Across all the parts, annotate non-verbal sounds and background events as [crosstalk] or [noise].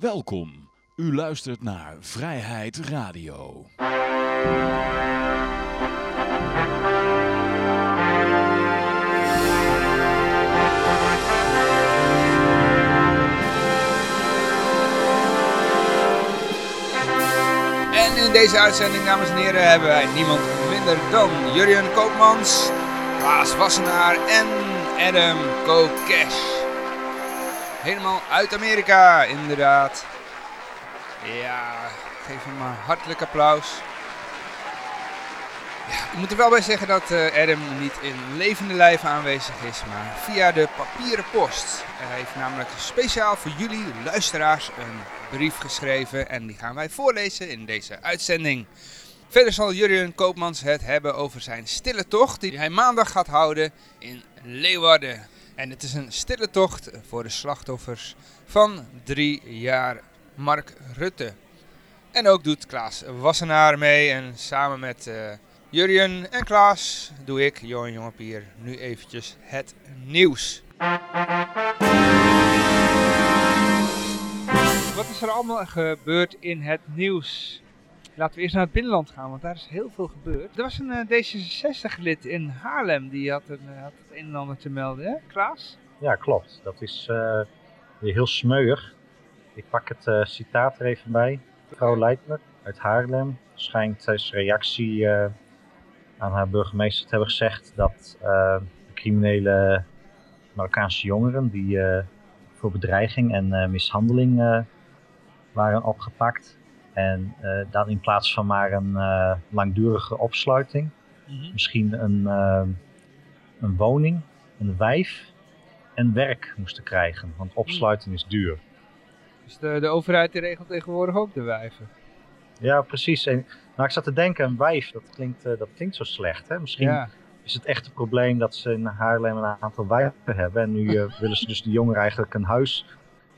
Welkom. U luistert naar Vrijheid Radio. En in deze uitzending, dames en heren, hebben wij niemand minder dan Jurjen Koopmans, Klaas Wassenaar en Adam Kokesh. Helemaal uit Amerika, inderdaad. Ja, geef hem een hartelijk applaus. Ja, ik moet er wel bij zeggen dat eh, Adam niet in levende lijven aanwezig is, maar via de papieren post. Hij heeft namelijk speciaal voor jullie, luisteraars, een brief geschreven en die gaan wij voorlezen in deze uitzending. Verder zal Jurjen Koopmans het hebben over zijn stille tocht die hij maandag gaat houden in Leeuwarden. En het is een stille tocht voor de slachtoffers van drie jaar Mark Rutte. En ook doet Klaas Wassenaar mee en samen met uh, Jurjen en Klaas doe ik, Johan Jongepier, nu eventjes het nieuws. Wat is er allemaal gebeurd in het nieuws? Laten we eerst naar het binnenland gaan, want daar is heel veel gebeurd. Er was een uh, D66-lid in Haarlem, die had, een, uh, had het een en ander te melden, hè? Klaas? Ja, klopt. Dat is uh, weer heel smeuig. Ik pak het citaat er even bij. Mevrouw Leitner uit Haarlem schijnt als reactie aan haar burgemeester te hebben gezegd dat de criminele Marokkaanse jongeren die voor bedreiging en mishandeling waren opgepakt, en uh, dan in plaats van maar een uh, langdurige opsluiting, mm -hmm. misschien een, uh, een woning, een wijf en werk moesten krijgen. Want opsluiting is duur. Dus de, de overheid die regelt tegenwoordig ook de wijven? Ja, precies. En, nou, ik zat te denken, een wijf, dat klinkt, dat klinkt zo slecht. Hè? Misschien ja. is het echt een probleem dat ze in Haarlem een aantal wijven hebben. En nu [laughs] willen ze dus de jongeren eigenlijk een huis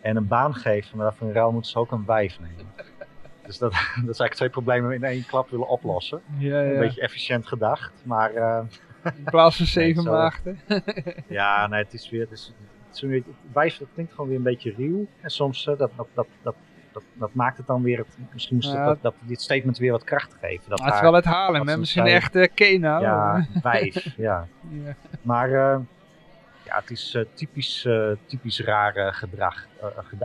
en een baan geven. Maar voor een ruil moeten ze ook een wijf nemen. Dus dat, [laughs] dat is eigenlijk twee problemen in één klap willen oplossen. Ja, ja. Een beetje efficiënt gedacht, maar... Uh, in plaats van [laughs] zeven nee, maagden. [laughs] ja, nee, het is weer... Het is, het is, wijf, dat klinkt gewoon weer een beetje ruw. En soms, uh, dat, dat, dat, dat, dat, dat maakt het dan weer... Het, misschien moest ja. dat, dat dit statement weer wat kracht geven. Dat het is wel het halen, hè? Misschien echt uh, Kena. Ja, wijf, ja. ja. Maar... Uh, ja, het is uh, typisch, uh, typisch rare gedrag.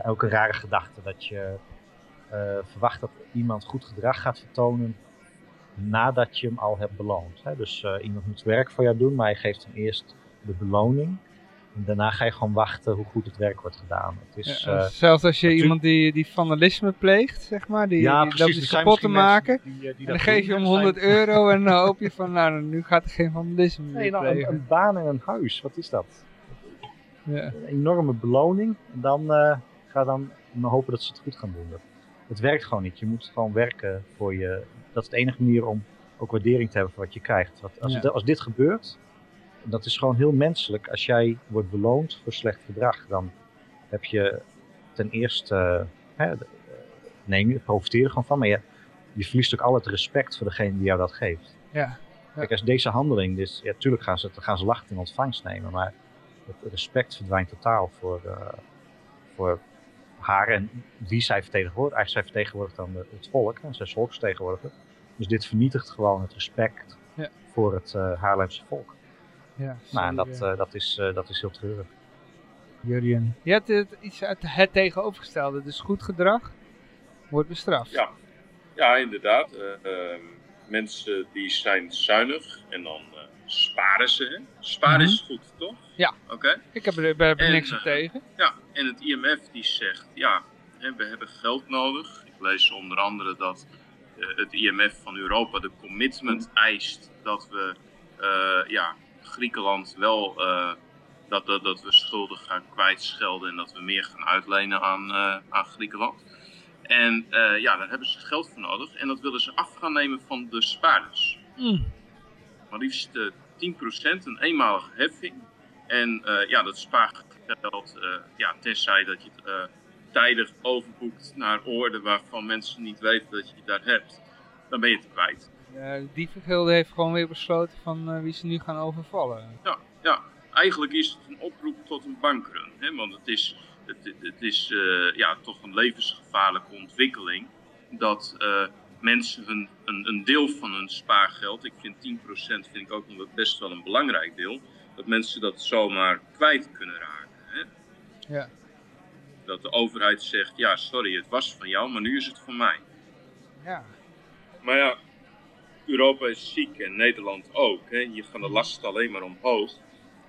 Ook een rare gedachte dat je verwacht dat iemand goed gedrag gaat vertonen nadat je hem al hebt beloond. Hè? Dus uh, iemand moet werk voor jou doen, maar je geeft hem eerst de beloning. En daarna ga je gewoon wachten hoe goed het werk wordt gedaan. Het is, ja, uh, zelfs als je iemand die, die vandalisme pleegt, zeg maar, die, ja, die loopt kapot te maken. Die, die en dan geef je hem 100 zijn... euro en dan hoop je van, nou, nu gaat er geen vandalisme nee, nou. Een, een, baan en een huis, wat is dat? Ja. Een enorme beloning. En dan ga dan maar hopen dat ze het goed gaan doen. Het werkt gewoon niet. Je moet gewoon werken voor je. Dat is de enige manier om ook waardering te hebben voor wat je krijgt. Want als, ja. het, als dit gebeurt, dat is gewoon heel menselijk. Als jij wordt beloond voor slecht gedrag, dan heb je ten eerste, hè, neem je, profiteer er gewoon van, maar je, je verliest ook al het respect voor degene die jou dat geeft. Ja. ja. Kijk, als deze handeling, dus, ja, tuurlijk gaan ze, gaan ze lachen in ontvangst nemen, maar het respect verdwijnt totaal voor, uh, voor haar en wie zij vertegenwoordigt. Eigenlijk zij vertegenwoordigt dan het volk, en zij is volksvertegenwoordiger. Dus dit vernietigt gewoon het respect ja. voor het uh, Haarlemse volk. Ja, nou, en dat, uh, dat, is, uh, dat is heel treurig. Jurien, je hebt het, iets uit het tegenovergestelde, dus goed gedrag wordt bestraft. Ja, ja inderdaad. mensen die zijn zuinig en dan sparen ze. Hè? Sparen mm -hmm. is goed, toch? Ja, Oké. Okay. ik heb er, er niks op tegen. Ja, en het IMF die zegt, ja, we hebben geld nodig. Ik lees onder andere dat uh, het IMF van Europa de commitment eist dat we uh, ja, Griekenland wel, uh, dat, dat, dat we schulden gaan kwijtschelden en dat we meer gaan uitlenen aan, aan Griekenland. En ja, daar hebben ze geld voor nodig en dat willen ze af gaan nemen van de spaarders. Mm. Maar liefst 10%, een eenmalige heffing. En uh, ja, dat spaargeld, uh, ja, tenzij dat je het uh, tijdig overboekt naar orde waarvan mensen niet weten dat je het daar hebt, dan ben je het kwijt. De dievengilde heeft gewoon weer besloten van wie ze nu gaan overvallen. Ja, ja, eigenlijk is het een oproep tot een bankrun. Hè? Want het is het, het, is eh, ja, toch een levensgevaarlijke ontwikkeling dat eh, mensen hun, een, een deel van hun spaargeld, ik vind 10% vind ik ook nog best wel een belangrijk deel, dat mensen dat zomaar kwijt kunnen raken. Hè? Ja. Dat de overheid zegt, ja sorry, het was van jou, maar nu is het van mij. Ja. Maar ja, Europa is ziek en Nederland ook. Hè? Hier gaan de lasten alleen maar omhoog.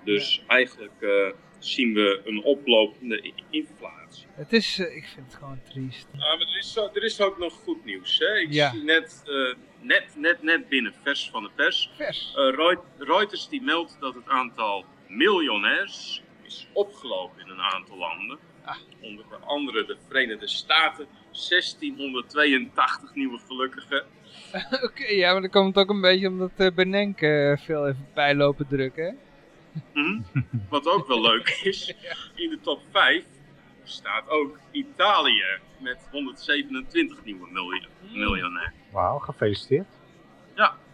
Dus eigenlijk eh, zien we een oplopende inflatie. Het is, eh, ik vind het gewoon triest. Ah, maar er is, er is ook nog goed nieuws. Hè? Ik Ja. zie net, eh, net, net, net binnen, vers van de pers. Vers. Eh, Reut- Reuters die meldt dat het aantal miljonairs is opgelopen in een aantal landen. Ah. Onder andere de Verenigde Staten, 1682 nieuwe gelukkigen. [laughs] Oké, ja, maar dan komt het ook een beetje omdat Benenk eh, veel even bijlopen drukken, hè? Hm? Wat ook wel leuk is, in de top 5 staat ook Italië met 127 nieuwe miljoen, miljonair. Wauw, gefeliciteerd.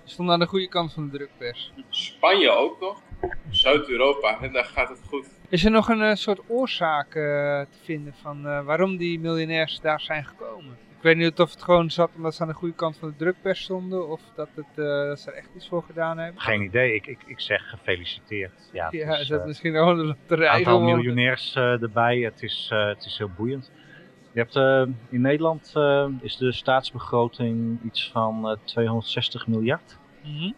Stond aan de goede kant van de drukpers. Spanje ook nog. Zuid-Europa, en daar gaat het goed. Is er nog een eh, soort oorzaak eh, te vinden van eh, waarom die miljonairs daar zijn gekomen? Ik weet niet of het gewoon zat omdat ze aan de goede kant van de drukpers stonden of dat, het, eh, dat ze er echt iets voor gedaan hebben. Geen idee, ik, ik, ik zeg gefeliciteerd. Ja, Ja, is, is dat eh, misschien gewoon een loterij aantal miljonairs eh, erbij. Het is, het is heel boeiend. Je hebt, in Nederland is de staatsbegroting iets van eh, 260 miljard. Mhm.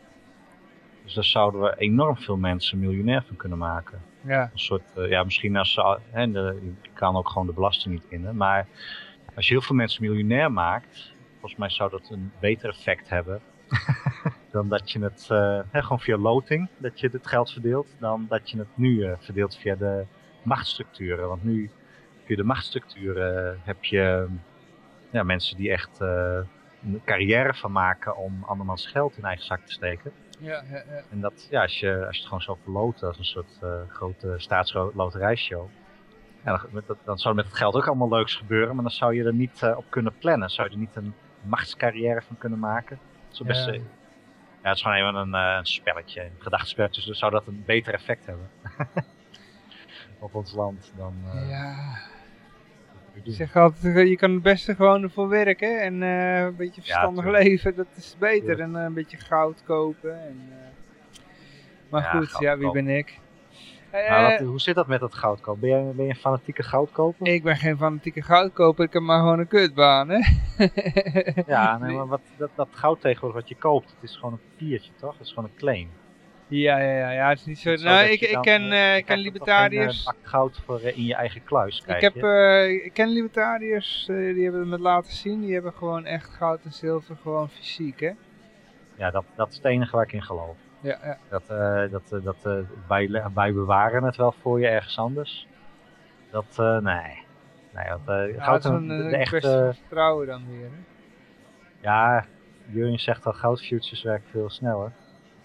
Dus daar zouden we enorm veel mensen miljonair van kunnen maken. Ja, Een soort, ja, misschien als ze, hè, de, je kan ook gewoon de belasting niet innen. Maar als je heel veel mensen miljonair maakt, volgens mij zou dat een beter effect hebben. [laughs] dan dat je het eh, hè, gewoon via loting, dat je het geld verdeelt, dan dat je het nu eh, verdeelt via de machtsstructuren. Want nu via de machtsstructuren heb je ja, mensen die echt eh, een carrière van maken om andermans geld in eigen zak te steken. ja, ja, ja. En dat, ja, als je, als je het gewoon zou verloten als een soort eh, grote staatsloterijshow. Ja, dan, dan zou met het geld ook allemaal leuks gebeuren, maar dan zou je er niet eh, op kunnen plannen. Zou je er niet een machtscarrière van kunnen maken. Is best, Ja. ja, het is gewoon even een, eh, een spelletje, een gedachtenspelletje. Dus dan zou dat een beter effect hebben. [laughs] op ons land dan... eh, ja. Ik zeg altijd, je kan het beste gewoon ervoor werken en een beetje verstandig leven, dat is beter. Tuurlijk. En een beetje goud kopen. En, Maar Ja, goed, ja, wie ben ik? Eh, Maar wat, hoe zit dat met dat goudkoop? Ben je, ben je een fanatieke goudkoper? ik ben geen fanatieke goudkoper, ik heb maar gewoon een kutbaan, hè? [laughs] Ja, nee, maar wat, dat, dat goud tegenwoordig wat je koopt, het is gewoon een papiertje, toch? Het is gewoon een claim. Ja, ja, ja, ja, het is niet zo. Niet zo nou, ik, ik ken, je ik ken libertariërs. eh, bak goud voor in je eigen kluis, Ik, krijg heb, ik ken libertariërs, die hebben het me laten zien, die hebben gewoon echt goud en zilver gewoon fysiek, hè? Ja, dat, dat is het enige waar ik in geloof. Ja, ja. Dat, eh, dat, eh, dat, eh, wij, wij bewaren het wel voor je ergens anders. Dat, eh, nee. Nee, want, Ja, goud een, de, echte, van vertrouwen dan weer, hè? ja, Jurjen zegt al, goudfutures werken veel sneller.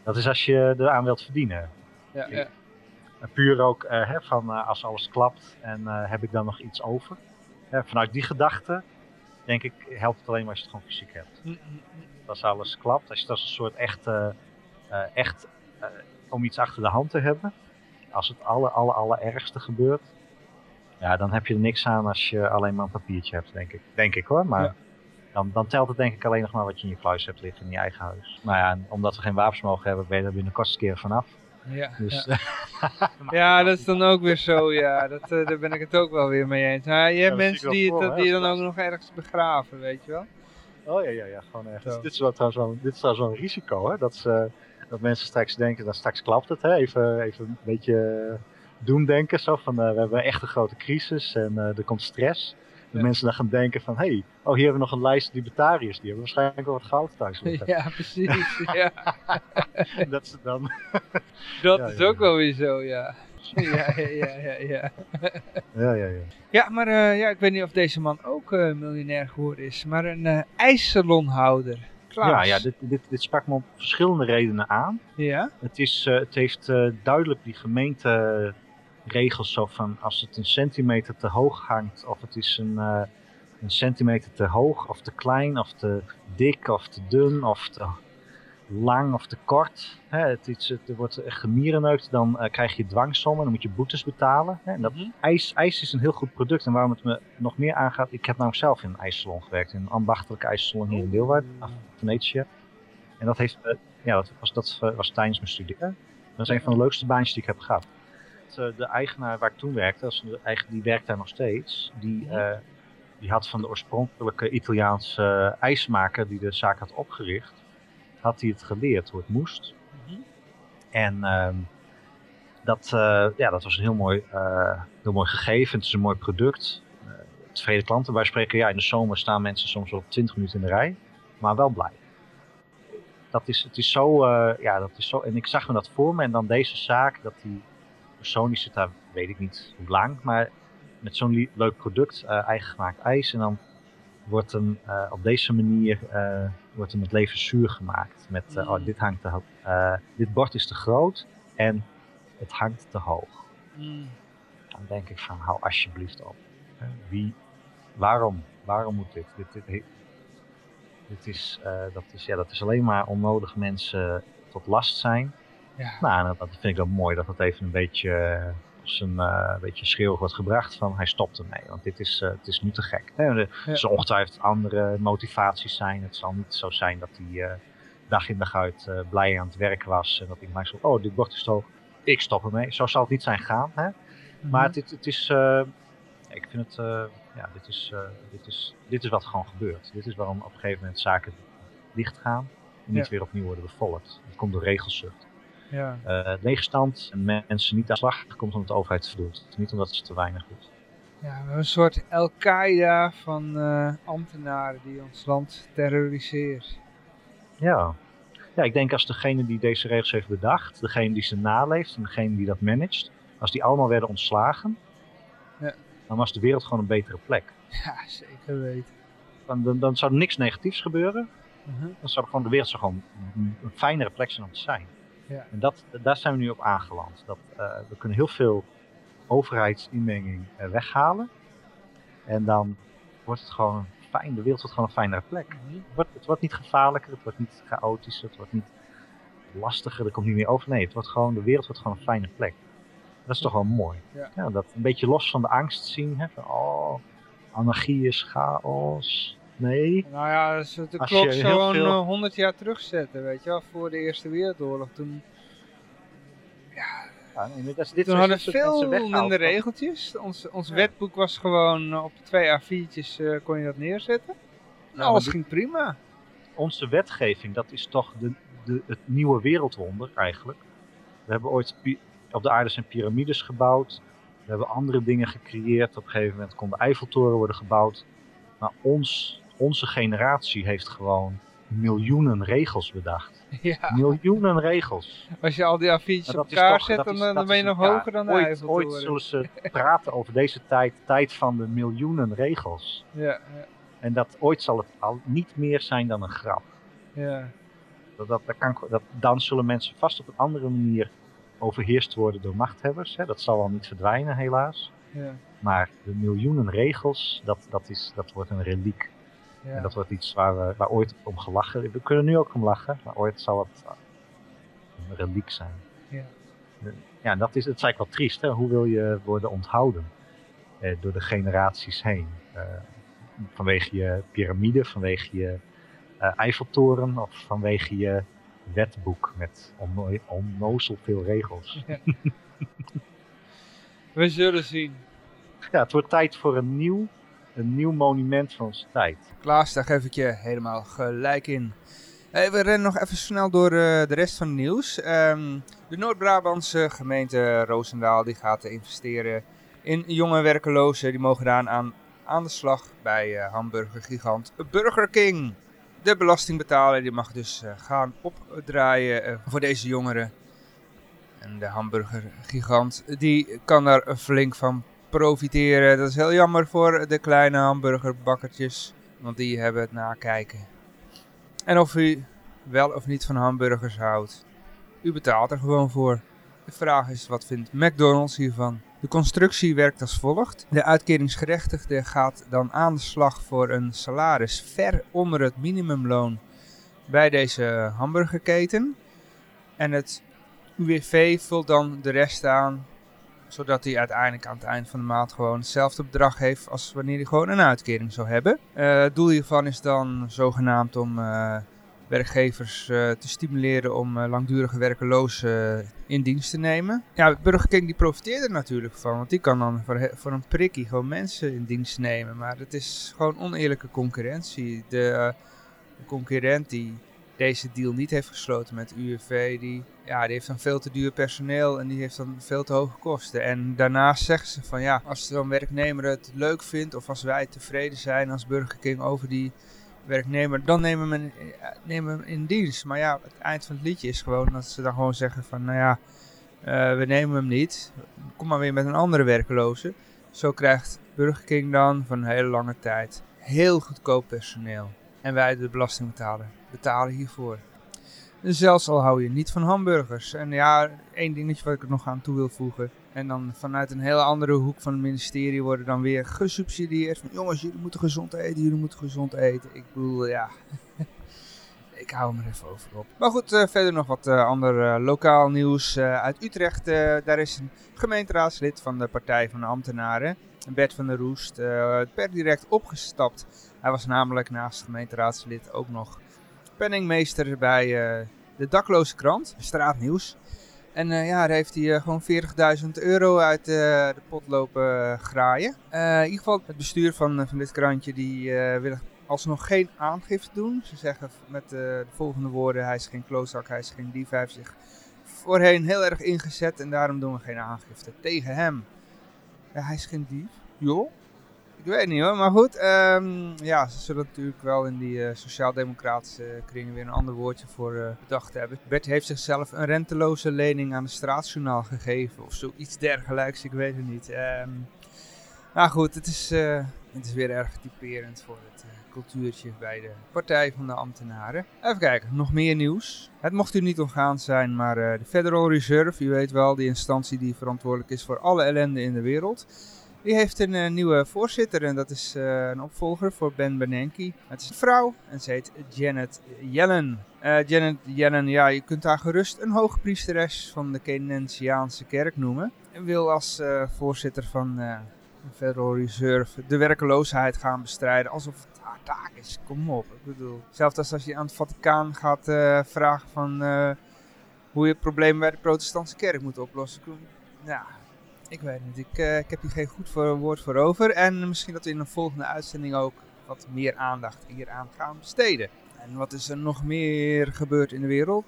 Dat is als je eraan wilt verdienen. Ja, ja. En puur ook hè, van als alles klapt en heb ik dan nog iets over. Hè, vanuit die gedachte denk ik helpt het alleen maar als je het gewoon fysiek hebt. Mm, mm, mm. Als alles klapt, als je dat als een soort echt, eh, echt eh, om iets achter de hand te hebben. Als het alle, alle, alle ergste gebeurt. Ja, dan heb je er niks aan als je alleen maar een papiertje hebt, denk ik. Denk ik hoor, maar Ja. dan, dan telt het denk ik alleen nog maar wat je in je kluis hebt liggen in je eigen huis. Maar ja, omdat we geen wapens mogen hebben, ben je er binnenkort eens een keer vanaf. Ja, Dus, ja. [laughs] ja, dat is dan ook weer zo, ja. Dat, eh, daar ben ik het ook wel weer mee eens. Maar je hebt mensen die, het- voor, die dan ook nog ergens begraven, weet je wel. Oh ja, ja, ja, gewoon echt. Dit is wel trouwens wel, dit is trouwens wel een risico, hè? Dat, ze, dat mensen straks denken, dan straks klapt het, hè? Even, even een beetje eh, doemdenken, zo van, eh, we hebben echt een grote crisis en eh, er komt stress. De Ja. mensen dan gaan denken van, hé, hey, oh hier hebben we nog een lijst libertariërs, die hebben waarschijnlijk wel wat goud thuis [laughs] liggen. Ja, precies. [laughs] Ja. [laughs] dat ze dan, Dat Ja, is ja, ook wel weer zo, ja. Ja, ja, ja, ja. Ja, ja, ja, ja. maar ja, ik weet niet of deze man ook miljonair geworden is. Maar een ijssalonhouder. Klaas. Ja, ja dit, dit, dit sprak me om verschillende redenen aan. Ja? Het, is, eh, het heeft eh, duidelijk die gemeenteregels zo van als het een centimeter te hoog hangt of het is een, eh, een centimeter te hoog of te klein of te dik of te dun of te... lang of te kort. Hè, het, iets, het, er wordt gemierenneukt, dan eh, krijg je dwangsommen, dan moet je boetes betalen. Hè, en dat, Mhm. ijs, ijs is een heel goed product en waarom het me nog meer aangaat, ik heb namelijk zelf in een ijssalon gewerkt, in een ambachtelijke ijssalon hier in Leeuwarden, af Venetië. En dat, heeft, ja, dat, was, dat was tijdens mijn studie. Dat is een van de leukste baantjes die ik heb gehad. Eh, De eigenaar waar ik toen werkte, eigen- die werkt daar nog steeds, die, eh, die had van de oorspronkelijke Italiaanse ijsmaker die de zaak had opgericht, had hij het geleerd hoe het moest. Mhm. En ehm, dat, eh, ja, dat was een heel mooi, eh, heel mooi gegeven. Het is een mooi product. Eh, tevreden klanten. Wij spreken, ja, in de zomer staan mensen soms wel 20 minuten in de rij, maar wel blij. Dat is, het is zo, ja, dat is zo. En ik zag me dat voor me en dan deze zaak, dat die persoon die zit daar, weet ik niet hoe lang, maar met zo'n leuk product, eigen gemaakt ijs. En dan wordt hem eh, op deze manier eh, wordt hem het leven zuur gemaakt. Met, eh, oh, dit hangt te dit bord is te groot en het hangt te hoog. Mm. Dan denk ik van, hou alsjeblieft op. Wie, waarom, waarom moet dit? Dit, dit, dit is, dat is, ja, dat is alleen maar onnodig mensen tot last zijn. Ja. Nou, en dat, dat vind ik dan mooi dat het even een beetje, als een, eh, een beetje schreeuw wordt gebracht van hij stopt ermee. Want dit is, eh, het is nu te gek. Hè? Er Ja. zullen ongetwijfeld andere motivaties zijn. Het zal niet zo zijn dat hij eh, dag in dag uit blij aan het werk was. En dat hij maar zo, oh dit bord is hoog. Ik stop ermee. Zo zal het niet zijn gaan. Hè? Maar het, het, het is, ik vind het, ja, dit is, dit, is, dit is wat gewoon gebeurt. Dit is waarom op een gegeven moment zaken dicht gaan en niet Ja. weer opnieuw worden bevolkt. Dat komt door regelzucht. Ja. Eh, leegstand en mensen niet aan de slag komt omdat de overheid het doet. Niet omdat ze te weinig doet. Ja, we hebben een soort Al-Qaeda van eh, ambtenaren die ons land terroriseert. Ja. ja, ik denk als degene die deze regels heeft bedacht, degene die ze naleeft en degene die dat managt, als die allemaal werden ontslagen, Ja. dan was de wereld gewoon een betere plek. Ja, zeker weten. Dan, dan, dan zou er niks negatiefs gebeuren. Mhm. Dan zou gewoon de wereld zou gewoon een, een fijnere plek zijn om te zijn. Ja. En dat, daar zijn we nu op aangeland. Dat, eh, we kunnen heel veel overheidsinmenging eh, weghalen. En dan wordt het gewoon fijn. De wereld wordt gewoon een fijnere plek. Mhm. Het wordt, het wordt niet gevaarlijker, het wordt niet chaotischer, het wordt niet lastiger, er komt niet meer over. Nee, het wordt gewoon, de wereld wordt gewoon een fijne plek. Dat is toch wel mooi. Ja. dat een beetje los van de angst zien. Hè, van, oh, anarchie is chaos. Nee. Nou ja, dus de Als klok gewoon veel- eh, 100 jaar terugzetten, weet je wel, voor de Eerste Wereldoorlog. Toen, Ja, nee, dit toen hadden veel minder regeltjes. Ons, ons Ja. wetboek was gewoon eh, op twee A4'tjes eh, kon je dat neerzetten. En maar alles ging prima. Onze wetgeving, dat is toch de, de, het nieuwe wereldwonder eigenlijk. We hebben ooit op de aarde zijn piramides gebouwd. We hebben andere dingen gecreëerd. Op een gegeven moment kon de Eiffeltoren worden gebouwd. Maar ons, onze generatie heeft gewoon miljoenen regels bedacht. [laughs] Ja, Miljoenen regels. als je al die A4'tjes Maar op elkaar zet, dan, eh, dan ben je nog hoger dan de ooit, Eiffeltoren. ooit zullen ze [laughs] praten over deze tijd, tijd van de miljoenen regels. Ja, ja, En dat ooit zal het al niet meer zijn dan een grap. ja. Dat, dat, dat kan, dat, dan zullen mensen vast op een andere manier overheerst worden door machthebbers. Hè. Dat zal wel niet verdwijnen, helaas. ja, Maar de miljoenen regels, dat, dat, is, dat wordt een reliek. Ja. En dat wordt iets waar, we, waar ooit om gelachen. We kunnen nu ook om lachen, maar ooit zal het een reliek zijn. Ja. Ja, dat is, het is eigenlijk wel triest. Hè? Hoe wil je worden onthouden eh, door de generaties heen? Eh, vanwege je piramide, vanwege je eh, Eiffeltoren of vanwege je wetboek met onno onnozel veel regels. [laughs] We zullen zien. Ja, het wordt tijd voor een nieuw, een nieuw monument van onze tijd. Klaas, daar geef ik je helemaal gelijk in. Hey, we rennen nog even snel door eh, de rest van het nieuws. Ehm, de Noord-Brabantse gemeente Roosendaal die gaat investeren in jonge werkelozen. Die mogen daar aan, aan de slag bij eh, hamburgergigant Burger King. De belastingbetaler die mag dus eh, gaan opdraaien voor deze jongeren. En de hamburgergigant die kan daar flink van profiteren. Dat is heel jammer voor de kleine hamburgerbakkertjes. Want die hebben het nakijken. En of u wel of niet van hamburgers houdt. U betaalt er gewoon voor. De vraag is, wat vindt McDonald's hiervan? De constructie werkt als volgt. De uitkeringsgerechtigde gaat dan aan de slag voor een salaris ver onder het minimumloon bij deze hamburgerketen. En het UWV vult dan de rest aan, zodat hij uiteindelijk aan het eind van de maand gewoon hetzelfde bedrag heeft als wanneer hij gewoon een uitkering zou hebben. Uh, het doel hiervan is dan zogenaamd om uh, werkgevers uh, te stimuleren om langdurige werkelozen in dienst te nemen. Ja, Burger King die profiteert er natuurlijk van, want die kan dan voor, voor een prikkie gewoon mensen in dienst nemen. Maar het is gewoon oneerlijke concurrentie. De, de concurrent die deze deal niet heeft gesloten met UWV, die, ja, die heeft dan veel te duur personeel en die heeft dan veel te hoge kosten. En daarnaast zeggen ze van ja, als zo'n werknemer het leuk vindt of als wij tevreden zijn als Burger King over die werknemer, dan nemen we hem, nemen we hem in dienst. Maar ja, het eind van het liedje is gewoon dat ze dan gewoon zeggen van nou ja, uh, we nemen hem niet, kom maar weer met een andere werkloze. Zo krijgt Burger King dan voor een hele lange tijd heel goedkoop personeel. En wij, de belastingbetaler, betalen hiervoor. Dus zelfs al hou je niet van hamburgers. En ja, één dingetje wat ik er nog aan toe wil voegen. En dan vanuit een hele andere hoek van het ministerie worden dan weer gesubsidieerd. Van jongens, jullie moeten gezond eten, jullie moeten gezond eten. Ik bedoel, ja, [laughs] ik hou hem er even over op. Maar goed, uh, verder nog wat uh, ander uh, lokaal nieuws uit Utrecht. daar is een gemeenteraadslid van de Partij van de Ambtenaren, Bert van der Roest, per direct opgestapt. Hij was namelijk naast gemeenteraadslid ook nog penningmeester bij de dakloze krant, Straatnieuws. En ja, daar heeft hij gewoon 40.000 euro uit de pot lopen graaien. in ieder geval het bestuur van, van dit krantje die wil alsnog geen aangifte doen. Ze zeggen met de volgende woorden, hij is geen klootzak, hij is geen dief. Hij heeft zich voorheen heel erg ingezet en daarom doen we geen aangifte tegen hem. Ja, hij is geen dief. Joh. Ik weet niet hoor, maar goed. Um, ja, ze zullen natuurlijk wel in die uh, sociaal-democratische kringen weer een ander woordje voor uh, bedacht hebben. Bert heeft zichzelf een renteloze lening aan de staatsjournaal gegeven of zoiets dergelijks, ik weet het niet. Um, maar goed, het is, uh, het is weer erg typerend voor het cultuurtje bij de Partij van de Ambtenaren. Even kijken, nog meer nieuws. Het mocht u niet ontgaan zijn, maar de Federal Reserve, u weet wel, die instantie die verantwoordelijk is voor alle ellende in de wereld. Die heeft een uh, nieuwe voorzitter en dat is uh, een opvolger voor Ben Bernanke. Het is een vrouw en ze heet Janet Yellen. Janet Yellen, ja, je kunt haar gerust een hoogpriesteres van de Keynesiaanse kerk noemen. En wil als voorzitter van de Federal Reserve de werkeloosheid gaan bestrijden alsof taak is. Kom op. Ik bedoel, zelfs als je aan het Vaticaan gaat vragen van hoe je problemen bij de protestantse kerk moet oplossen. Ja, ik weet niet. Ik, uh, ik heb hier geen goed woord voor over. En misschien dat we in een volgende uitzending ook wat meer aandacht hieraan gaan besteden. En wat is er nog meer gebeurd in de wereld?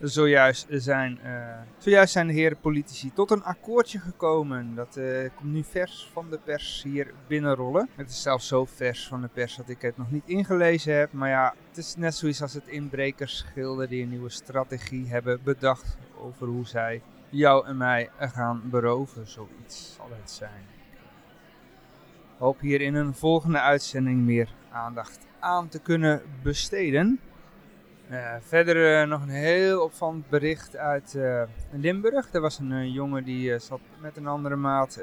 Zojuist zijn, uh, zojuist zijn de heren politici tot een akkoordje gekomen. Dat uh, komt nu vers van de pers hier binnenrollen. Het is zelfs zo vers van de pers dat ik het nog niet ingelezen heb. Maar ja, het is net zoiets als het inbrekersschilder die een nieuwe strategie hebben bedacht over hoe zij jou en mij gaan beroven. Zoiets zal het zijn. Hoop hier in een volgende uitzending meer aandacht aan te kunnen besteden. Uh, verder uh, nog een heel opvallend bericht uit uh, Limburg. Er was een jongen die zat met een andere maat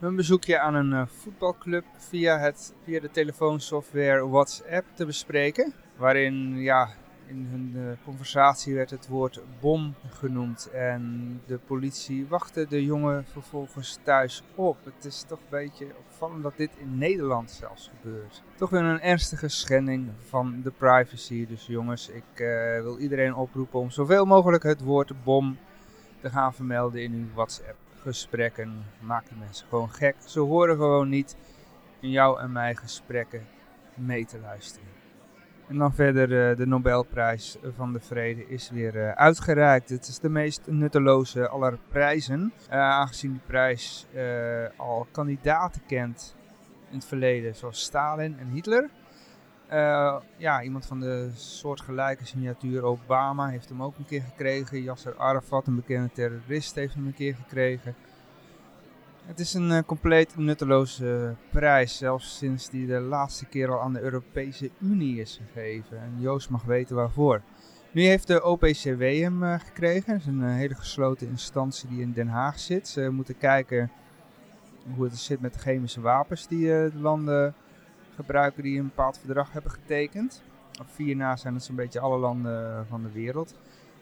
een bezoekje aan een voetbalclub via, het, via de telefoonsoftware WhatsApp te bespreken. Waarin ja, in hun conversatie werd het woord bom genoemd en de politie wachtte de jongen vervolgens thuis op. Het is toch een beetje opvallend dat dit in Nederland zelfs gebeurt. Toch weer een ernstige schending van de privacy. Dus jongens, ik uh, wil iedereen oproepen om zoveel mogelijk het woord bom te gaan vermelden in uw WhatsApp gesprekken. Maak de mensen gewoon gek. Ze horen gewoon niet in jou en mij gesprekken mee te luisteren. En dan verder uh, de Nobelprijs van de Vrede is weer uh, uitgereikt. Het is de meest nutteloze aller prijzen. Uh, aangezien die prijs al kandidaten kent in het verleden, zoals Stalin en Hitler. ja, iemand van de soortgelijke signatuur, Obama, heeft hem ook een keer gekregen. Yasser Arafat, een bekende terrorist, heeft hem een keer gekregen. Het is een uh, compleet nutteloze prijs, zelfs sinds die de laatste keer al aan de Europese Unie is gegeven. En Joost mag weten waarvoor. Nu heeft de OPCW hem uh, gekregen. Dat is een hele gesloten instantie die in Den Haag zit. Ze moeten kijken hoe het zit met de chemische wapens die de landen gebruiken die een bepaald verdrag hebben getekend. Op vier na zijn het zo'n beetje alle landen van de wereld.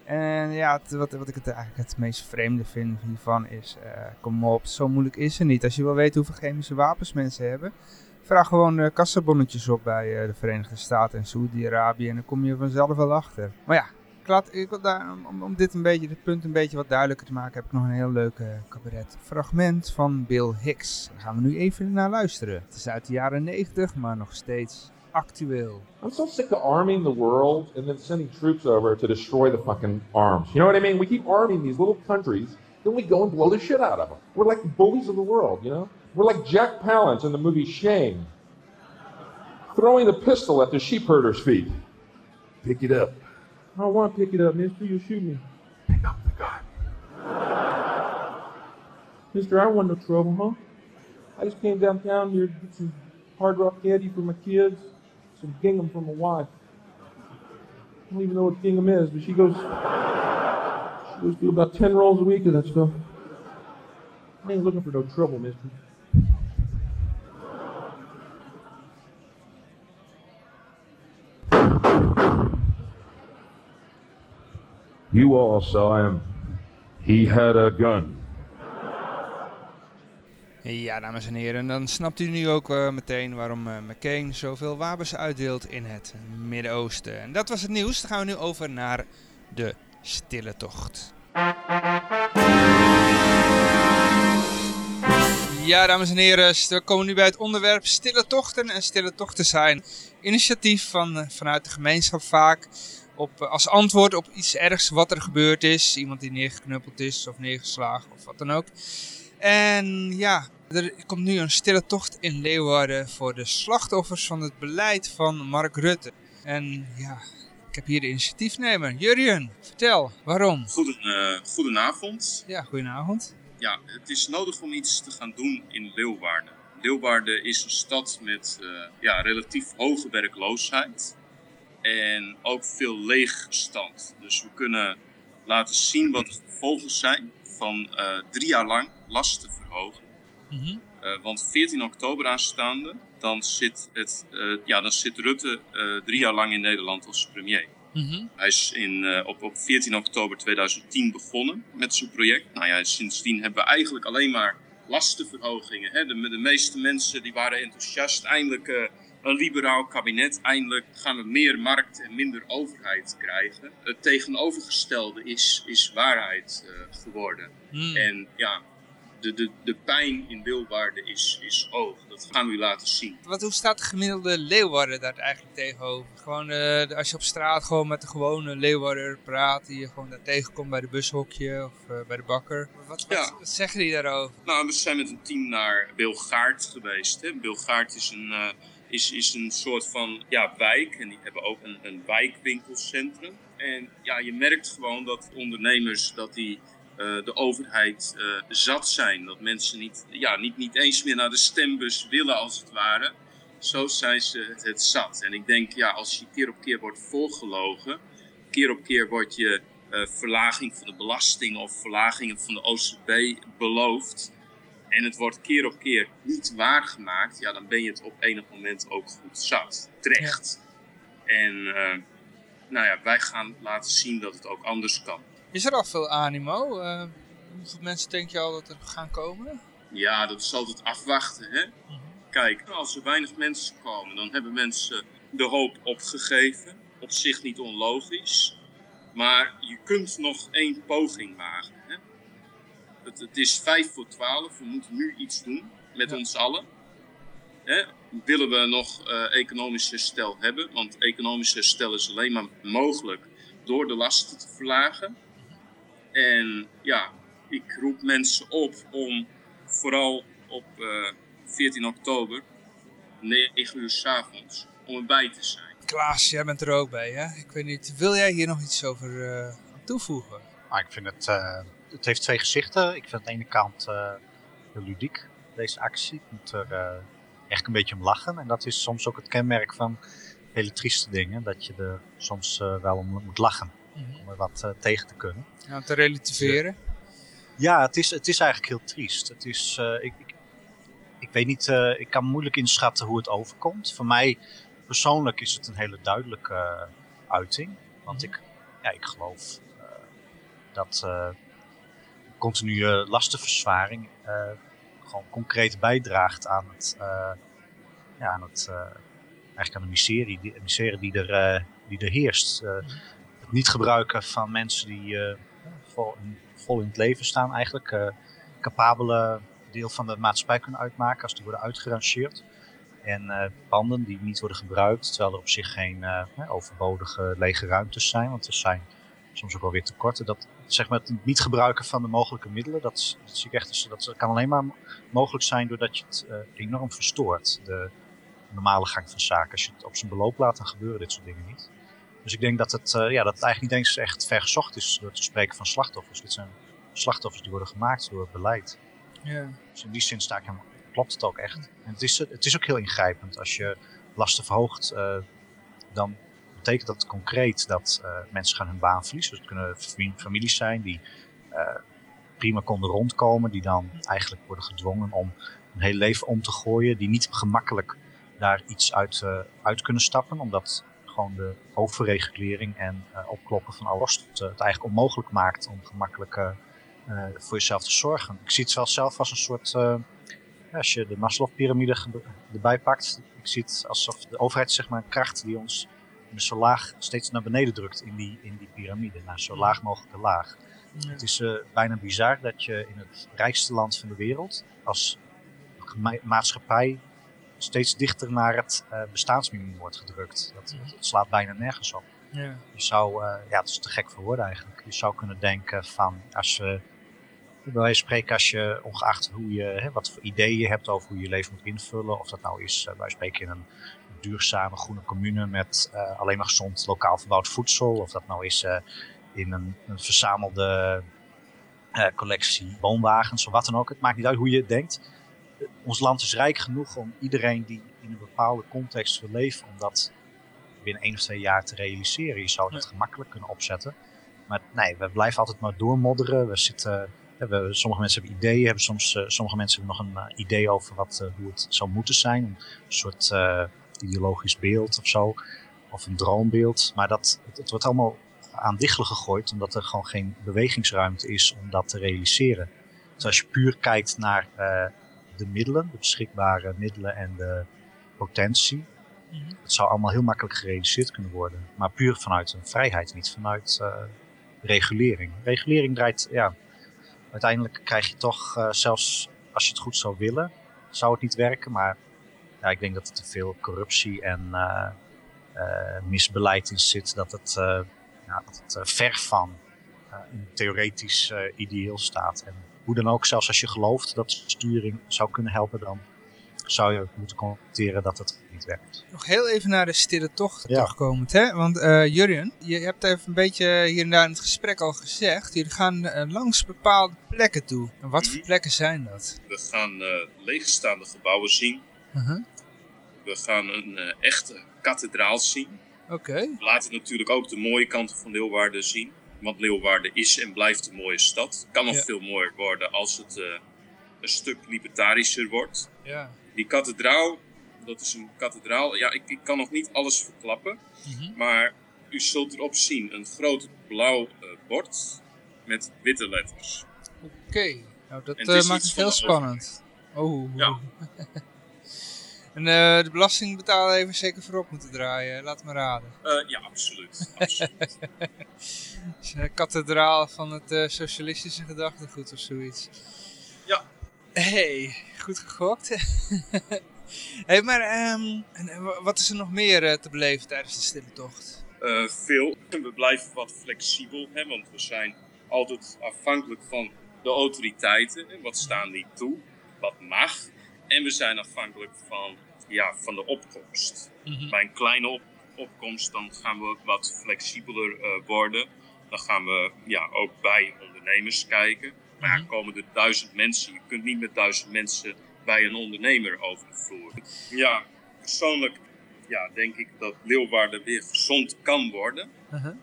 En ja, wat, wat ik het eigenlijk het meest vreemde vind hiervan is, uh, kom op, zo moeilijk is het niet. Als je wil weten hoeveel chemische wapens mensen hebben, vraag gewoon uh, kassabonnetjes op bij uh, de Verenigde Staten en Saoedi-Arabië en dan kom je vanzelf wel achter. Maar ja, ik ik, om, om, dit, een beetje, dit punt een beetje wat duidelijker te maken, heb ik nog een heel leuk cabaret fragment van Bill Hicks. Daar gaan we nu even naar luisteren. Het is uit de jaren 90, maar nog steeds actueel. I'm so sick of arming the world and then sending troops over to destroy the fucking arms. You know what I mean? We keep arming these little countries, then we go and blow the shit out of them. We're like the bullies of the world, you know? We're like Jack Palance in the movie Shame, throwing the pistol at the sheep herder's feet. Pick it up. I don't want to pick it up, mister. You shoot me. Pick up the gun. [laughs] mister, I want no trouble, huh? I just came downtown here to get some hard rock candy for my kids some gingham from my wife. I don't even know what gingham is, but she goes, she goes through about 10 rolls a week of that stuff. I ain't looking for no trouble, mister. You all saw him. He had a gun. Ja, dames en heren, dan snapt u nu ook uh, meteen waarom uh, McCain zoveel wapens uitdeelt in het Midden-Oosten. En dat was het nieuws. Dan gaan we nu over naar de stille tocht. Ja, dames en heren, we komen nu bij het onderwerp stille tochten. En stille tochten zijn initiatief van, uh, vanuit de gemeenschap vaak op, als antwoord op iets ergs wat er gebeurd is. Iemand die neergeknuppeld is of neergeslagen of wat dan ook. En ja, er komt nu een stille tocht in Leeuwarden voor de slachtoffers van het beleid van Mark Rutte. En ja, ik heb hier de initiatiefnemer. Jurjen, vertel, waarom? Goeden, uh, goedenavond. Ja, goedenavond. Ja, het is nodig om iets te gaan doen in Leeuwarden. Leeuwarden is een stad met uh, ja, relatief hoge werkloosheid. En ook veel leegstand. Dus we kunnen laten zien wat de gevolgen zijn van uh, drie jaar lang lasten verhogen. Mm -hmm. uh, want 14 oktober aanstaande, dan zit, het, uh, ja, dan zit Rutte drie jaar lang in Nederland als premier. Mm -hmm. Hij is in, op, op 14 oktober 2010 begonnen met zijn project. Nou ja, sindsdien hebben we eigenlijk alleen maar lastenverhogingen. Hè? De, de meeste mensen die waren enthousiast. Eindelijk een liberaal kabinet. Eindelijk gaan we meer markt en minder overheid krijgen. Het tegenovergestelde is, is waarheid uh, geworden. Hmm. En ja, de, de, de pijn in Leeuwarden is, is hoog. Dat gaan we u laten zien. Wat, hoe staat de gemiddelde Leeuwarden daar eigenlijk tegenover? Gewoon uh, als je op straat gewoon met de gewone Leeuwarder praat, die je gewoon daar tegenkomt bij de bushokje of uh, bij de bakker. Wat, wat, ja. wat, zeggen die daarover? Nou, we zijn met een team naar Bilgaard geweest. Hè. Bilgaard is een... Uh, is, is een soort van ja, wijk. En die hebben ook een, een wijkwinkelcentrum. En ja, je merkt gewoon dat ondernemers dat die, uh, de overheid uh, zat zijn. Dat mensen niet, ja, niet, niet eens meer naar de stembus willen als het ware. Zo zijn ze het, het zat. En ik denk, ja, als je keer op keer wordt voorgelogen, keer op keer wordt je uh, verlaging van de belasting of verlagingen van de OCB beloofd en het wordt keer op keer niet waargemaakt, ja, dan ben je het op enig moment ook goed zat. Terecht. Ja. En nou ja, wij gaan laten zien dat het ook anders kan. Is er al veel animo? Uh, hoeveel mensen denk je al dat er gaan komen? Ja, dat is altijd afwachten. Hè? Mm -hmm. Kijk, als er weinig mensen komen, dan hebben mensen de hoop opgegeven. Op zich niet onlogisch. Maar je kunt nog één poging wagen. Hè? Het, het, is vijf voor twaalf. We moeten nu iets doen met ja. ons allen. Hè? Willen we nog uh, economisch herstel hebben? Want economisch herstel is alleen maar mogelijk door de lasten te verlagen. En ja, ik roep mensen op om vooral op uh, 14 oktober, 9 uur s avonds, om erbij te zijn. Klaas, jij bent er ook bij, hè? Ik weet niet, wil jij hier nog iets over uh, toevoegen? Ah, ik vind het, uh, het heeft twee gezichten. Ik vind aan de ene kant uh, heel ludiek, deze actie. Ik moet er uh, echt een beetje om lachen. En dat is soms ook het kenmerk van hele trieste dingen. Dat je er soms wel om moet lachen. Mm -hmm. Om er wat tegen te kunnen. Ja, te relativeren. Ja, het is, het is eigenlijk heel triest. Het is, ik, ik, ik weet niet, ik kan moeilijk inschatten hoe het overkomt. Voor mij persoonlijk is het een hele duidelijke eh, uiting. Want ik, ja, ik geloof eh, dat eh, continue lastenverzwaring eh, gewoon concreet bijdraagt aan het, eh, ja, aan het eh, eigenlijk aan de miserie, die, miserie die, er, eh, die er heerst. Niet gebruiken van mensen die eh, vol, in, het leven staan eigenlijk, eh capabele deel van de maatschappij kunnen uitmaken als die worden uitgerangeerd. En eh, panden die niet worden gebruikt, terwijl er op zich geen overbodige lege ruimtes zijn. Want er zijn soms ook wel weer tekorten. Dat, zeg maar, het niet gebruiken van de mogelijke middelen, dat, zie ik echt, dat kan alleen maar mogelijk zijn doordat je het enorm verstoort. De normale gang van zaken. Als je het op zijn beloop laat, dan gebeuren dit soort dingen niet. Dus ik denk dat het, eh, ja, dat het eigenlijk niet eens echt vergezocht is door te spreken van slachtoffers. Dit zijn slachtoffers die worden gemaakt door het beleid. Ja. Dus in die zin sta ik klopt het ook echt. En het is, het is ook heel ingrijpend. Als je lasten verhoogt, eh, dan betekent dat concreet dat eh, mensen gaan hun baan verliezen. Dus het kunnen fami- families zijn die prima konden rondkomen, die dan eigenlijk worden gedwongen om hun hele leven om te gooien, die niet gemakkelijk daar iets uit, uit kunnen stappen, omdat gewoon de overregulering en eh, opkloppen van alle kosten het eigenlijk onmogelijk maakt om gemakkelijk eh, eh, voor jezelf te zorgen. Ik zie het zelfs zelf als een soort, eh, als je de Maslow-pyramide erbij pakt, ik zie het alsof de overheid zeg maar een kracht die ons zo laag steeds naar beneden drukt in die, in die piramide, naar zo laag mogelijke laag. Ja. Het is eh, bijna bizar dat je in het rijkste land van de wereld als maatschappij steeds dichter naar het eh, bestaansminimum wordt gedrukt. Dat, dat slaat bijna nergens op. Ja. Je zou, eh, ja, het is te gek voor woorden eigenlijk. Je zou kunnen denken van, als we, bij wijze van spreken, als je, ongeacht hoe je, hè, wat voor ideeën je hebt over hoe je je leven moet invullen, of dat nou is, eh, van spreken in een duurzame groene commune met alleen maar gezond lokaal verbouwd voedsel, of dat nou is in een, een verzamelde collectie woonwagens of wat dan ook. Het maakt niet uit hoe je het denkt. Ons land is rijk genoeg om iedereen die in een bepaalde context wil leven, om dat binnen één of twee jaar te realiseren. Je zou het gemakkelijk kunnen opzetten. Maar nee, we blijven altijd maar doormodderen. We zitten, we, sommige mensen hebben ideeën, hebben soms, eh, sommige mensen hebben nog een eh, idee over wat, eh, hoe het zou moeten zijn. Een soort ideologisch beeld of zo. Of een droombeeld. Maar dat, het, het wordt allemaal aan dichtelen gegooid, omdat er gewoon geen bewegingsruimte is om dat te realiseren. Dus als je puur kijkt naar de middelen, de beschikbare middelen en de potentie, het zou allemaal heel makkelijk gerealiseerd kunnen worden. Maar puur vanuit een vrijheid, niet vanuit eh, regulering. Regulering draait, ja, uiteindelijk krijg je toch, eh, zelfs als je het goed zou willen, zou het niet werken. Maar ja, ik denk dat er te veel corruptie en eh, misbeleid in zit, dat het, ja, dat het ver van een theoretisch ideeel staat. En hoe dan ook, zelfs als je gelooft dat sturing zou kunnen helpen, dan zou je moeten constateren dat het niet werkt. Nog heel even naar de stille tocht Ja. terugkomend. Hè? Want eh Jurjen, je hebt even een beetje hier en daar in het gesprek al gezegd. Jullie gaan eh, langs bepaalde plekken toe. En wat voor plekken zijn dat? We gaan eh, leegstaande gebouwen zien. Uh-huh. We gaan een echte kathedraal zien. Oké. We laten natuurlijk ook de mooie kanten van Leeuwarden zien. Want Leeuwarden is en blijft een mooie stad. Kan nog Ja. veel mooier worden als het eh, een stuk libertarischer wordt. Ja. Die kathedraal, dat is een kathedraal. Ja, ik, ik kan nog niet alles verklappen. Mhm. Maar u zult erop zien een groot blauw eh, bord met witte letters. Oké. Nou, dat eh, maakt het heel spannend. Oh. Ja. [laughs] en eh, de belastingbetaler even zeker voorop moeten draaien. Laat me raden. Eh, ja, absoluut. absoluut. [laughs] is een kathedraal van het eh, socialistische gedachtegoed of zoiets. Ja. hey, goed gegokt. [laughs] hey, maar ehm, en, eh, wat is er nog meer te beleven tijdens de stille tocht? Veel. We blijven wat flexibel, hè, want we zijn altijd afhankelijk van de autoriteiten. Wat staan die toe? Wat mag? En we zijn afhankelijk van, ja, van de opkomst. Bij een kleine op- opkomst dan gaan we wat flexibeler eh, worden. Dan gaan we ja, ook bij ondernemers kijken. Maar ja, komen er duizend mensen. Je kunt niet met duizend mensen bij een ondernemer over de vloer. Ja, persoonlijk ja, denk ik dat Leeuwarden weer gezond kan worden. Uh-huh.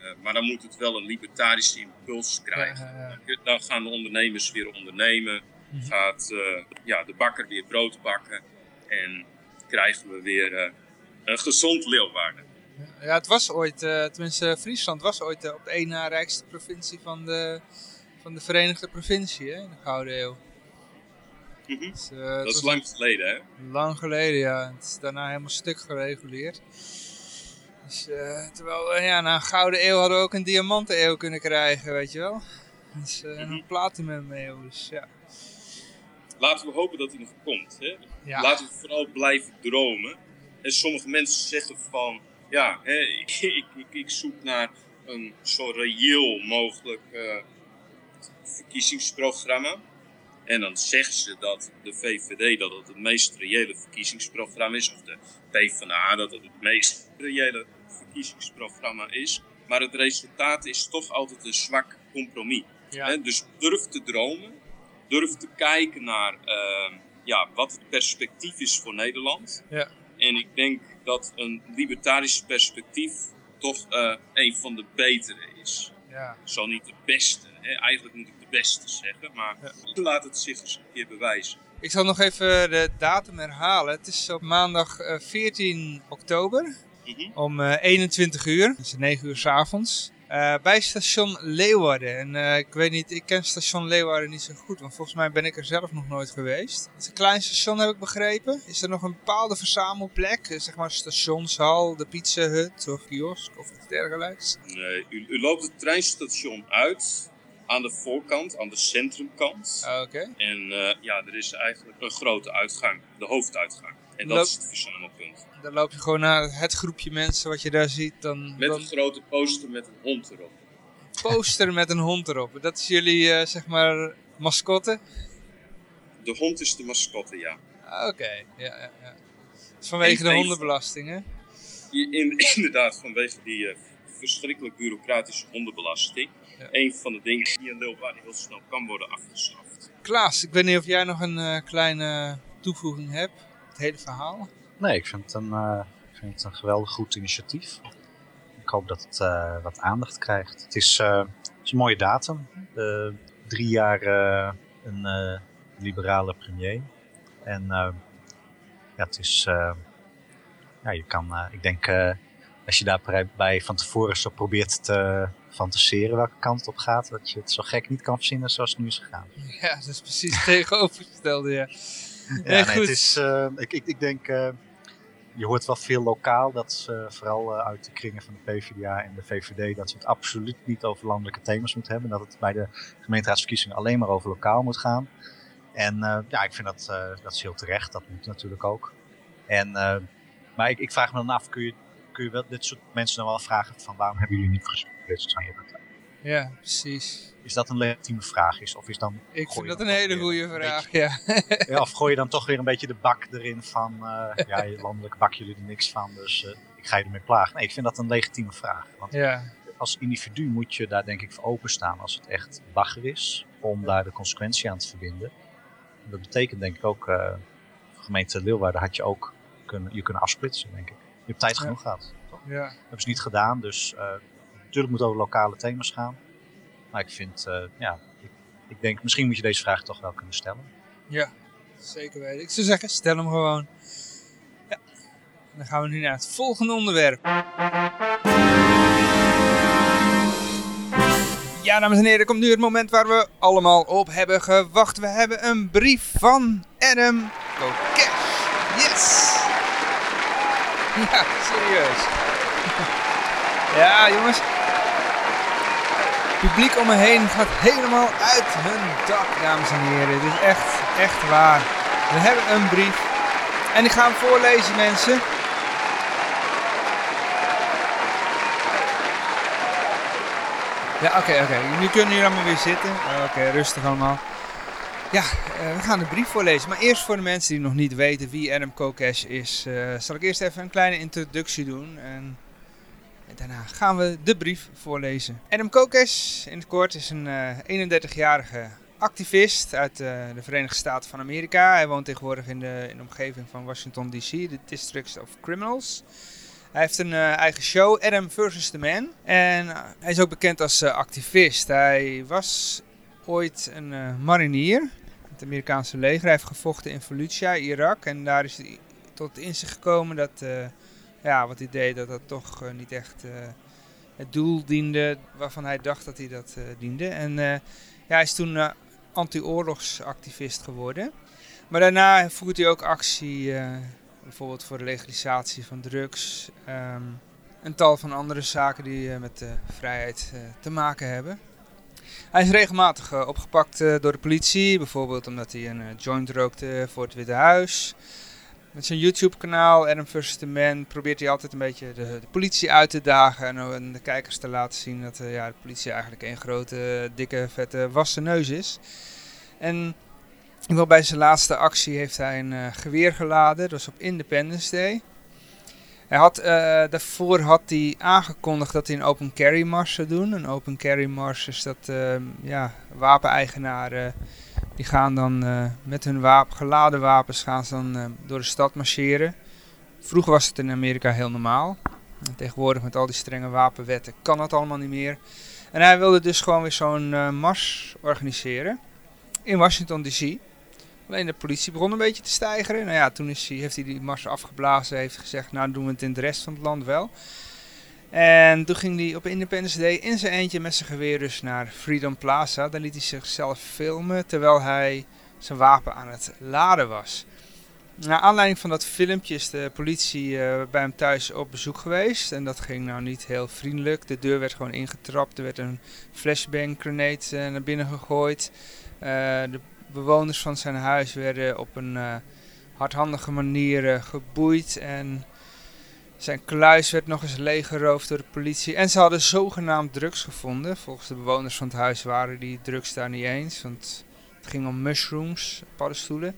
Eh, maar dan moet het wel een libertarische impuls krijgen. Dan gaan de ondernemers weer ondernemen. Gaat eh, ja, de bakker weer brood bakken. En krijgen we weer eh, Een gezond Leeuwarden. Ja, het was ooit, eh, tenminste Friesland was ooit op de één na rijkste provincie van de, van de Verenigde Provincie, hè, in de Gouden Eeuw. Mhm. Dus, Dat is lang geleden, hè? lang geleden, ja. Het is daarna helemaal stuk gereguleerd. Dus, terwijl, ja, na een Gouden Eeuw hadden we ook een Diamanten Eeuw kunnen krijgen, weet je wel. Dus, eh, en Mhm. een Platinum Eeuw, dus ja. Laten we hopen dat hij nog komt. Hè? Ja. Laten we vooral blijven dromen. En sommige mensen zeggen van, ja, hè, ik, ik, ik, ik zoek naar een zo reëel mogelijk eh, verkiezingsprogramma. En dan zeggen ze dat de VVD dat het het meest reële verkiezingsprogramma is. Of de PvdA dat het het meest reële verkiezingsprogramma is. Maar het resultaat is toch altijd een zwak compromis. Ja. Hè, dus durf te dromen. Durf te kijken naar ehm, ja, wat het perspectief is voor Nederland. Ja. En ik denk dat een libertarisch perspectief toch eh, een van de betere is. ja. Zo niet de beste. Hè? Eigenlijk moet ik de beste zeggen. Maar laat het zich eens een keer bewijzen. Ik zal nog even de datum herhalen. Het is op maandag eh, 14 oktober Mhm. om eh, 21 uur, dus 9 uur s avonds. Eh, bij station Leeuwarden. En eh, ik weet niet, ik ken station Leeuwarden niet zo goed, want volgens mij ben ik er zelf nog nooit geweest. Het is een klein station, heb ik begrepen. Is er nog een bepaalde verzamelplek, eh, zeg maar stationshal, de pizza hut of kiosk of iets dergelijks? Nee, u, u loopt het treinstation uit aan de voorkant, aan de centrumkant. Ah, Oké. En ja, er is eigenlijk een grote uitgang, de hoofduitgang. En dat Loop- is het verzamelpunt. Dan loop je gewoon naar het groepje mensen wat je daar ziet. Dan, Met dan een grote poster met een hond erop. poster met een hond erop. Dat is jullie, eh, zeg maar, mascotte? De hond is de mascotte, ja. Ah, Oké, ja, ja, vanwege de hondenbelasting, hè? [laughs] Inderdaad, vanwege die eh, verschrikkelijk bureaucratische hondenbelasting. Ja. Een van de dingen die in Leeuwarden heel snel kan worden afgeschaft. Klaas, ik weet niet of jij nog een eh, kleine toevoeging hebt. Hele verhaal. Nee, ik vind het een, eh, ik vind het een geweldig goed initiatief. Ik hoop dat het eh, wat aandacht krijgt. Het is, eh, het is een mooie datum. Drie jaar een liberale premier. En ja, het is, ja, je kan, ik denk, als je daarbij van tevoren zo probeert te fantaseren welke kant het op gaat, dat je het zo gek niet kan verzinnen zoals het nu is gegaan. Ja, dat is precies tegenovergestelde, ja. [laughs] Ja, nee, het is, eh, ik, ik, ik denk, eh, je hoort wel veel lokaal, dat vooral eh, uit de kringen van de PvdA en de VVD, dat ze het absoluut niet over landelijke thema's moeten hebben. Dat het bij de gemeenteraadsverkiezingen alleen maar over lokaal moet gaan. En ja, ik vind dat, dat is heel terecht, dat moet natuurlijk ook. En, maar ik, ik vraag me dan af, kun je, kun je wel dit soort mensen dan wel vragen van waarom hebben jullie niet gesplitst? Ja, precies. Is dat een legitieme vraag? Is, of, is dan, Ik vind dat een hele goede vraag, beetje- ja. Ja, of gooi je dan toch weer een beetje de bak erin van, eh, ja, landelijk bak jullie er niks van, dus eh, ik ga je ermee plagen. Nee, ik vind dat een legitieme vraag. Want Ja, als individu moet je daar denk ik voor openstaan als het echt bagger is, om daar de consequentie aan te verbinden. En dat betekent denk ik ook, voor gemeente Leeuwarden had je ook kunnen, je kunnen afsplitsen, denk ik. Je hebt tijd genoeg gehad. Toch? ja. Dat hebben ze niet gedaan, dus natuurlijk moet over lokale thema's gaan. Maar ik vind, eh, ja, ik, ik denk misschien moet je deze vraag toch wel kunnen stellen. Ja, zeker weten. Ik zou zeggen, stel hem gewoon. Ja. Dan gaan we nu naar het volgende onderwerp. Ja, dames en heren, komt nu het moment waar we allemaal op hebben gewacht. We hebben een brief van Adam Kokesh. Yes! Ja, serieus. [laughs] Ja, jongens. Publiek om me heen gaat helemaal uit hun dak, dames en heren. Dit is echt, echt waar. We hebben een brief. En ik ga hem voorlezen, mensen. Ja, oké, oké. Nu kunnen jullie allemaal weer zitten. Oké, rustig allemaal. Ja, eh, we gaan de brief voorlezen. Maar eerst voor de mensen die nog niet weten wie Adam Kokesh is, eh, zal ik eerst even een kleine introductie doen. En en daarna gaan we de brief voorlezen. Adam Kokesh, in het kort, is een eh, 31-jarige activist uit eh, de Verenigde Staten van Amerika. Hij woont tegenwoordig in de, in omgeving van Washington DC, de Districts of Criminals. Hij heeft een eh, eigen show, Adam vs. The Man. En eh, hij is ook bekend als eh, activist. Hij was ooit een eh, marinier in het Amerikaanse leger. Hij heeft gevochten in Fallujah, Irak. En daar is hij tot inzicht gekomen dat... eh, ja, wat hij deed, dat dat toch niet echt het doel diende waarvan hij dacht dat hij dat diende. En ja, hij is toen anti-oorlogsactivist geworden. Maar daarna voert hij ook actie, bijvoorbeeld voor de legalisatie van drugs. Um, een tal van andere zaken die met de vrijheid te maken hebben. Hij is regelmatig opgepakt door de politie, bijvoorbeeld omdat hij een joint rookte voor het Witte Huis. Met zijn YouTube kanaal Adam vs. The Man probeert hij altijd een beetje de, de politie uit te dagen en de kijkers te laten zien dat ja, de politie eigenlijk een grote, dikke, vette, wassen neus is. En bij zijn laatste actie heeft hij een geweer geladen, dat was op Independence Day. Hij had, uh, daarvoor had hij aangekondigd dat hij een open carry mars zou doen. Een open carry mars is dat uh, ja, wapeneigenaren die gaan dan uh, met hun wapen, geladen wapens gaan ze dan door de stad marcheren. Vroeger was het in Amerika heel normaal. En tegenwoordig met al die strenge wapenwetten kan dat allemaal niet meer. En hij wilde dus gewoon weer zo'n mars organiseren in Washington DC. Alleen de politie begon een beetje te stijgeren. Nou ja, toen is hij, heeft hij die mars afgeblazen. Heeft gezegd, nou doen we het in de rest van het land wel. En toen ging hij op Independence Day in zijn eentje met zijn geweer dus naar Freedom Plaza. Daar liet hij zichzelf filmen terwijl hij zijn wapen aan het laden was. Naar aanleiding van dat filmpje is de politie uh, bij hem thuis op bezoek geweest. En dat ging nou niet heel vriendelijk. De deur werd gewoon ingetrapt. Er werd een flashbang grenade uh, naar binnen gegooid. Uh, de bewoners van zijn huis werden op een hardhandige manier geboeid en zijn kluis werd nog eens leeggeroofd door de politie. En ze hadden zogenaamd drugs gevonden. Volgens de bewoners van het huis waren die drugs daar niet eens, want het ging om mushrooms, paddenstoelen.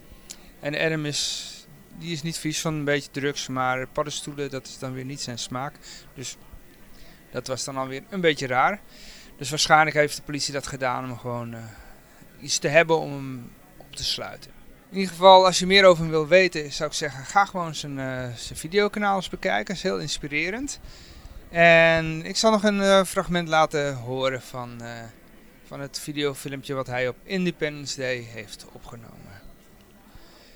En Adam is, die is niet vies van een beetje drugs, maar paddenstoelen dat is dan weer niet zijn smaak. Dus dat was dan alweer een beetje raar. Dus waarschijnlijk heeft de politie dat gedaan om gewoon... Uh, iets te hebben om hem op te sluiten. In ieder geval, als je meer over hem wil weten, zou ik zeggen, ga gewoon zijn, uh, zijn videokanaal eens bekijken. Dat is heel inspirerend. En ik zal nog een uh, fragment laten horen van, uh, van het videofilmpje wat hij op Independence Day heeft opgenomen.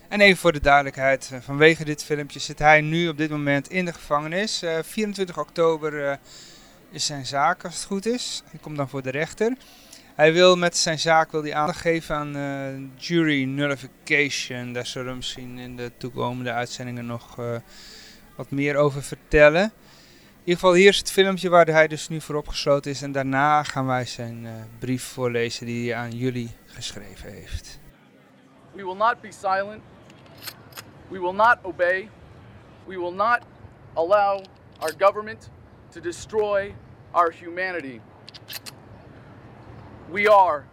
En even voor de duidelijkheid, vanwege dit filmpje zit hij nu op dit moment in de gevangenis. 24 oktober is zijn zaak, als het goed is. Hij komt dan voor de rechter. Hij wil met zijn zaak wil hij aandacht geven aan uh, jury nullification. Daar zullen we misschien in de toekomende uitzendingen nog uh, wat meer over vertellen. In ieder geval hier is het filmpje waar hij dus nu voor opgesloten is. En daarna gaan wij zijn uh, brief voorlezen die hij aan jullie geschreven heeft. We will not be silent. We will not obey. We will not allow our government to destroy our humanity. We are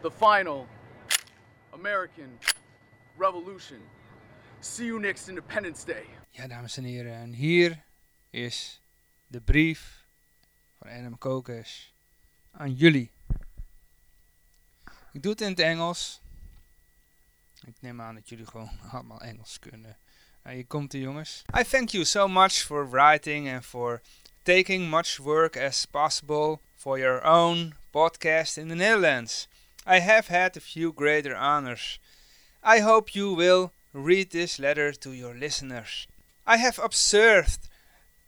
the final American Revolution. See you next Independence Day. Ja, dames en heren, en hier is de brief van Adam Kokes aan jullie. Ik doe het in het Engels. Ik neem aan dat jullie gewoon [laughs] allemaal Engels kunnen. Nou, hier komt de jongens. I thank you so much for writing and for taking much work as possible for your own podcast in the Netherlands. I have had a few greater honors. I hope you will read this letter to your listeners. I have observed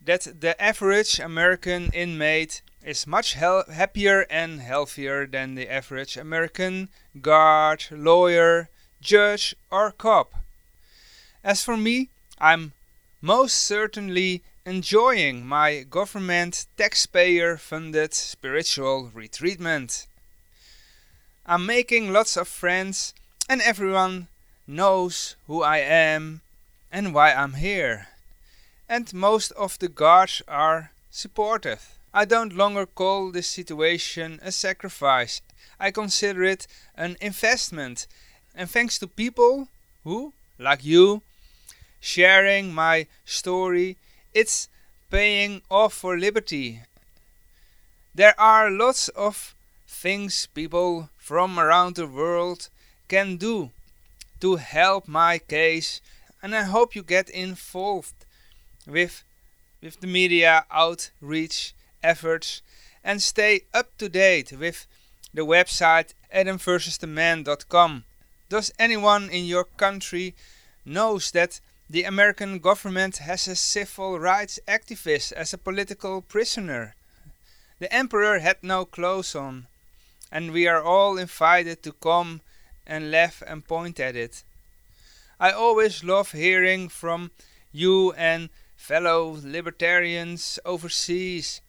that the average American inmate is much happier and healthier than the average American guard, lawyer, judge, or cop. As for me, I'm most certainly enjoying my government taxpayer funded spiritual retreatment. I'm making lots of friends, and everyone knows who I am and why I'm here. And most of the guards are supportive. I don't longer call this situation a sacrifice. I consider it an investment. And thanks to people who, like you, sharing my story it's paying off for liberty. There are lots of things people from around the world can do to help my case, and I hope you get involved with with the media outreach efforts and stay up to date with the website adamversustheman.com. Does anyone in your country knows that The American government has a civil rights activist as a political prisoner. The emperor had no clothes on, and we are all invited to come and laugh and point at it. I always love hearing from you and fellow libertarians overseas,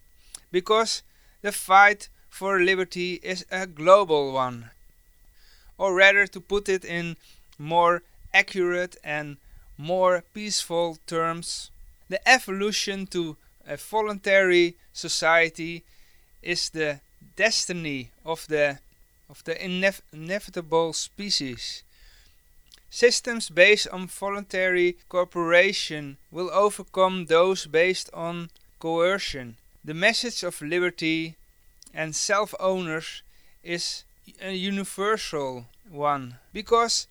because the fight for liberty is a global one. Or rather, to put it in more accurate and more peaceful terms, the evolution to a voluntary society is the destiny of the of the inev inevitable species. Systems based on voluntary cooperation will overcome those based on coercion. The message of liberty and self-owners is a universal one because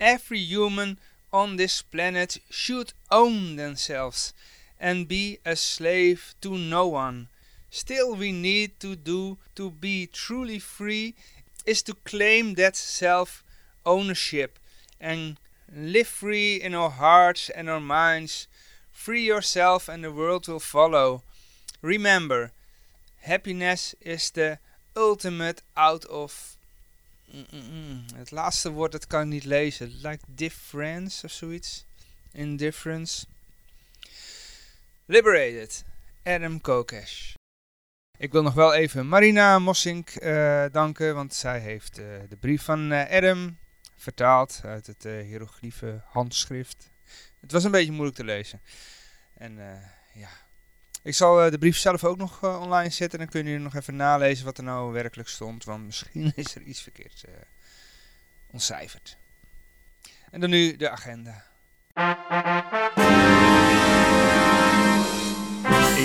every human on this planet should own themselves and be a slave to no one. Still we need to do to be truly free is to claim that self ownership and live free in our hearts and our minds. Free yourself and the world will follow. Remember, happiness is the ultimate out of. Mm, mm, mm. Het laatste woord dat kan ik niet lezen. Lijkt difference of zoiets. Indifference. Liberated. Adam Kokesh. Ik wil nog wel even Marina Mossink uh, danken, want zij heeft uh, de brief van uh, Adam vertaald uit het hieroglyphe handschrift. Het was een beetje moeilijk te lezen. En ja, ik zal de brief zelf ook nog online zetten. Dan kunnen jullie nog even nalezen wat er nou werkelijk stond. Want misschien [laughs] is er iets verkeerd ontcijferd. En dan nu de agenda.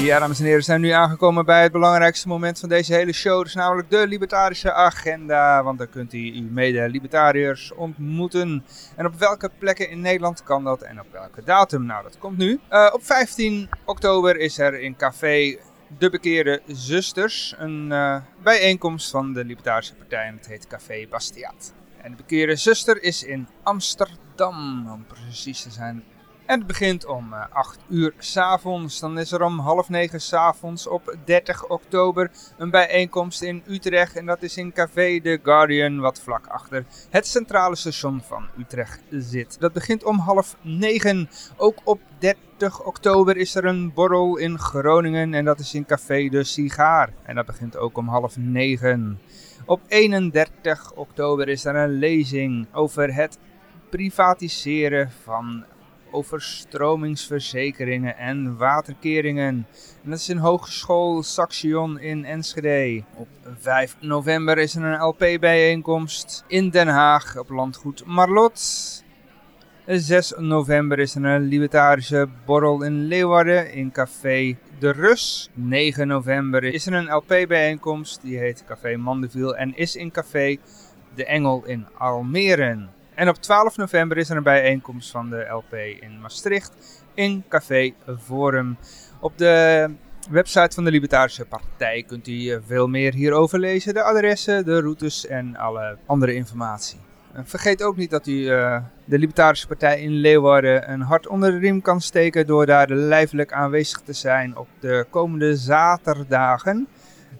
Ja, dames en heren, we zijn nu aangekomen bij het belangrijkste moment van deze hele show. Dat is namelijk de libertarische agenda. Want dan kunt u uw mede-libertariërs ontmoeten. En op welke plekken in Nederland kan dat en op welke datum? Nou, dat komt nu. Uh, op 15 oktober is er in café De Bekeerde Zusters een uh, bijeenkomst van de Libertarische Partij. En het heet Café Bastiaat. En de Bekeerde Zuster is in Amsterdam, om precies te zijn. En het begint om 8 eh, uur s'avonds. Dan is er om half negen s'avonds op 30 oktober een bijeenkomst in Utrecht. En dat is in Café The Guardian, wat vlak achter het centrale station van Utrecht zit. Dat begint om half negen. Ook op 30 oktober is er een borrel in Groningen en dat is in Café De Sigaar. En dat begint ook om half negen. Op 31 oktober is er een lezing over het privatiseren van overstromingsverzekeringen en waterkeringen. En dat is in Hogeschool Saxion in Enschede. Op 5 november is er een LP-bijeenkomst in Den Haag op landgoed Marlot. 6 november is er een libertarische borrel in Leeuwarden in café De Rus. 9 november is er een LP-bijeenkomst, die heet Café Mandeville en is in café De Engel in Almere. En op 12 november is er een bijeenkomst van de LP in Maastricht in Café Forum. Op de website van de Libertarische Partij kunt u eh, veel meer hierover lezen. De adressen, de routes en alle andere informatie. Vergeet ook niet dat u uh, de Libertarische Partij in Leeuwarden een hart onder de riem kan steken door daar lijfelijk aanwezig te zijn op de komende zaterdagen.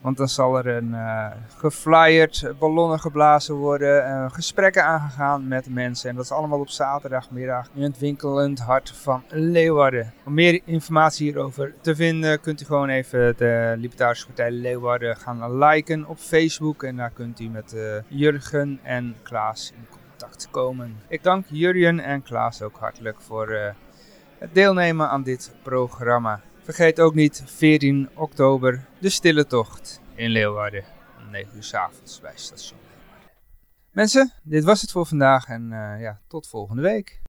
Want dan zal er een uh, geflyerd, ballonnen geblazen worden, uh, gesprekken aangegaan met mensen. En dat is allemaal op zaterdagmiddag in het winkelend hart van Leeuwarden. Om meer informatie hierover te vinden kunt u gewoon even de Libertarische Partij Leeuwarden gaan liken op Facebook. En daar kunt u met uh, Jurgen en Klaas in contact komen. Ik dank Jurgen en Klaas ook hartelijk voor het deelnemen aan dit programma. Vergeet ook niet 14 oktober de stille tocht in Leeuwarden. Om 9 uur s avonds bij station. Mensen, dit was het voor vandaag en uh, ja, tot volgende week.